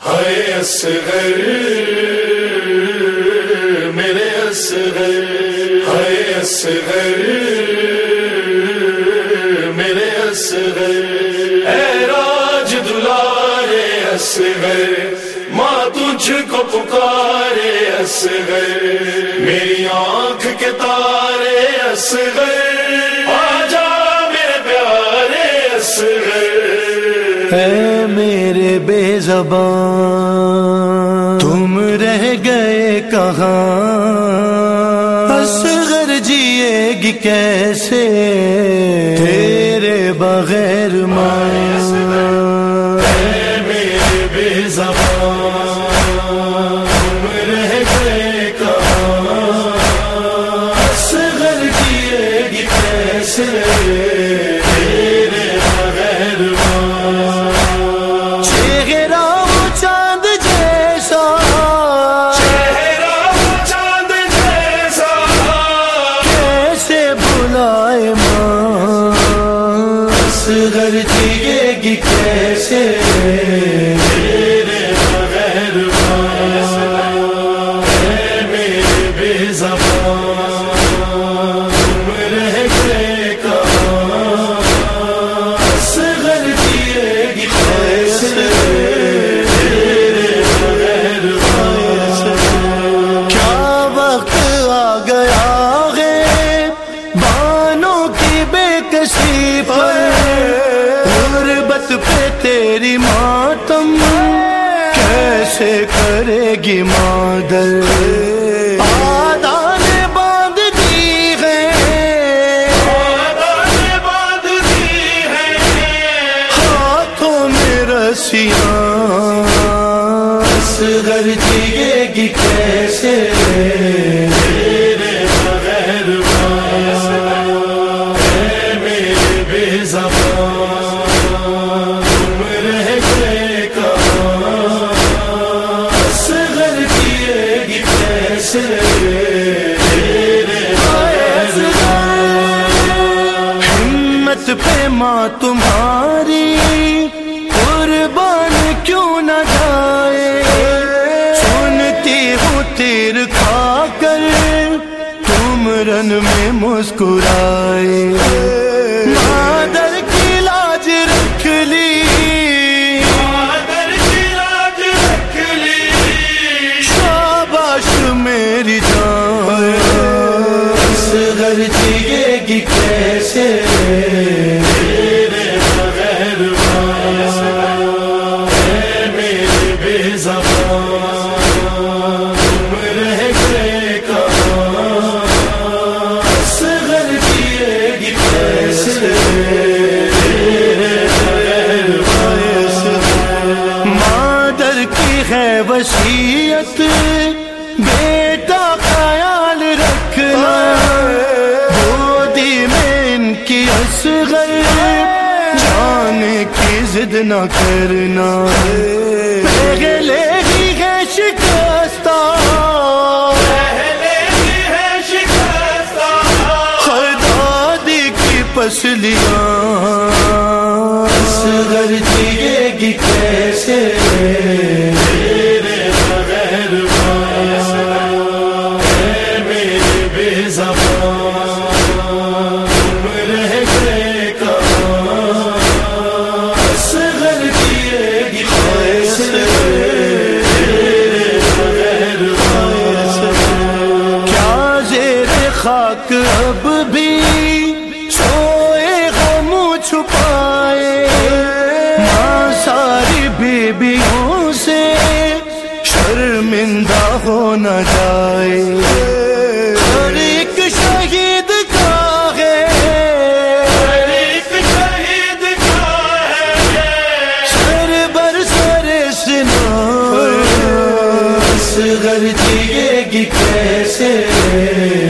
ہائے اصغر میرے اصغر ہائے اصغر میرے اصغر اے راج دلارے اصغر ماں تجھ کو پکارے اصغر میری آنکھ کے تارے اصغر آجا میرے پیارے اصغر اے میرے بے زبان۔ تم رہ گئے کہاں؟ اصغر جیے گی کیسے؟ تیرے بغیر ماں اے میرے بے زبان۔ زبان تم رہ گئے کہاں اصغر کیے گی کیسے تیرے بغیر کیا وقت آ گیا ہے بانوں کی بے کسی پر غربت پہ تیری ماتم کیسے کرے گی مادر؟ میں رسیاں اصغر جیے گی کیسے رن میں مسکرائے۔ مادر کی لاج رکھ لی۔ مادر کی لاج رکھ لی۔ شاباش میری جان۔ جیے گی کیسے؟ وسیعت بیٹا خیال رکھنا۔ گودی میں ان کی اصغر۔ جانے کی ضد نہ کرنا۔ پہلے ہی ہے شکستہ۔ پہلے ہی ہے شکستہ ہر کی پسلیاں۔ اصغر جیے گی کیسے؟ زندہ ہو نہ جائے ہر ایک شہید کا ہے۔ ایک شہید کا ہے۔ سر بر سر سنا۔ اصغر جیے گی کیسے۔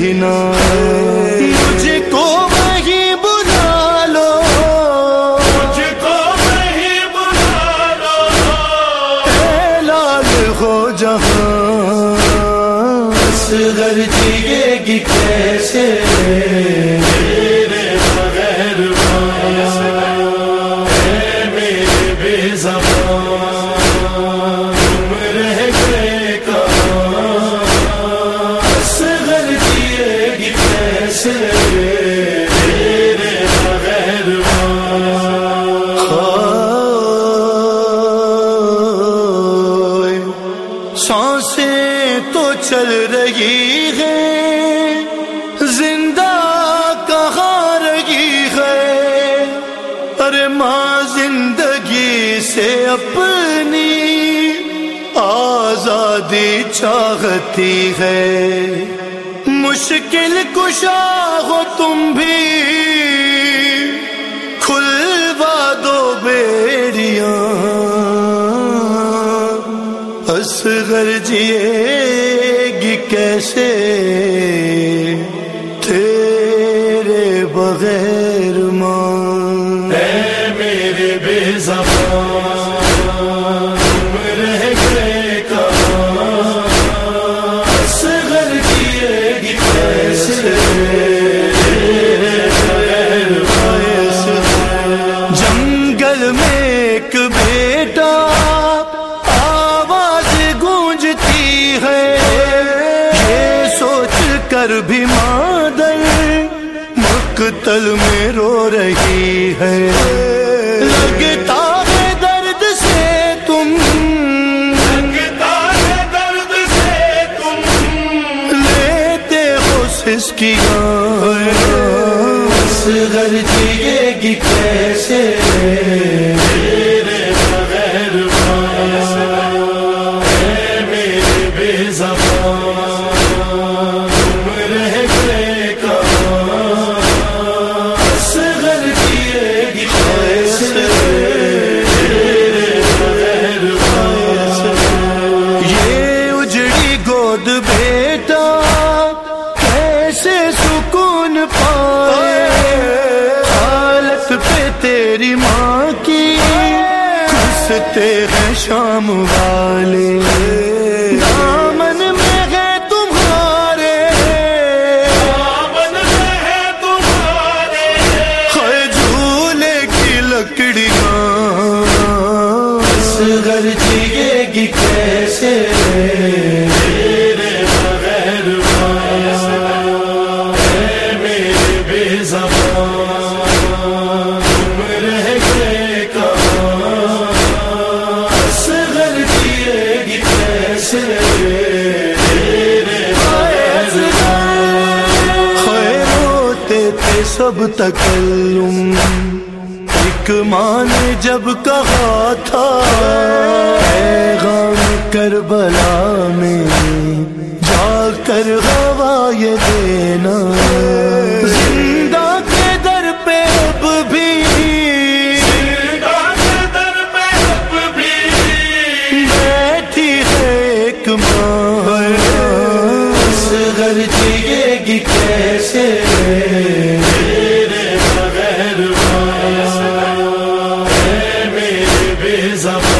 ہی نہ چل رہی ہے۔ زندہ کہاں رہی ہے؟ ارے ماں، زندگی سے اپنی آزادی چاہتی ہے۔ مشکل کشا ہو تم بھی۔ کھلوا دو بیڑیاں۔ اصغر جیے سے تیرے بغیر تل میں رو رہی ہے۔ لگتا ہے درد سے تم۔ لگتا ہے درد سے تم۔ لیتے ہو سس کی گھر جیے گی کیسے ہوا۔ کرتے تھے سب تکلم۔ ایک ماں نے جب کہا تھا، پیغام کربلا میں جا کر ہوا یہ دینا۔ بے زبان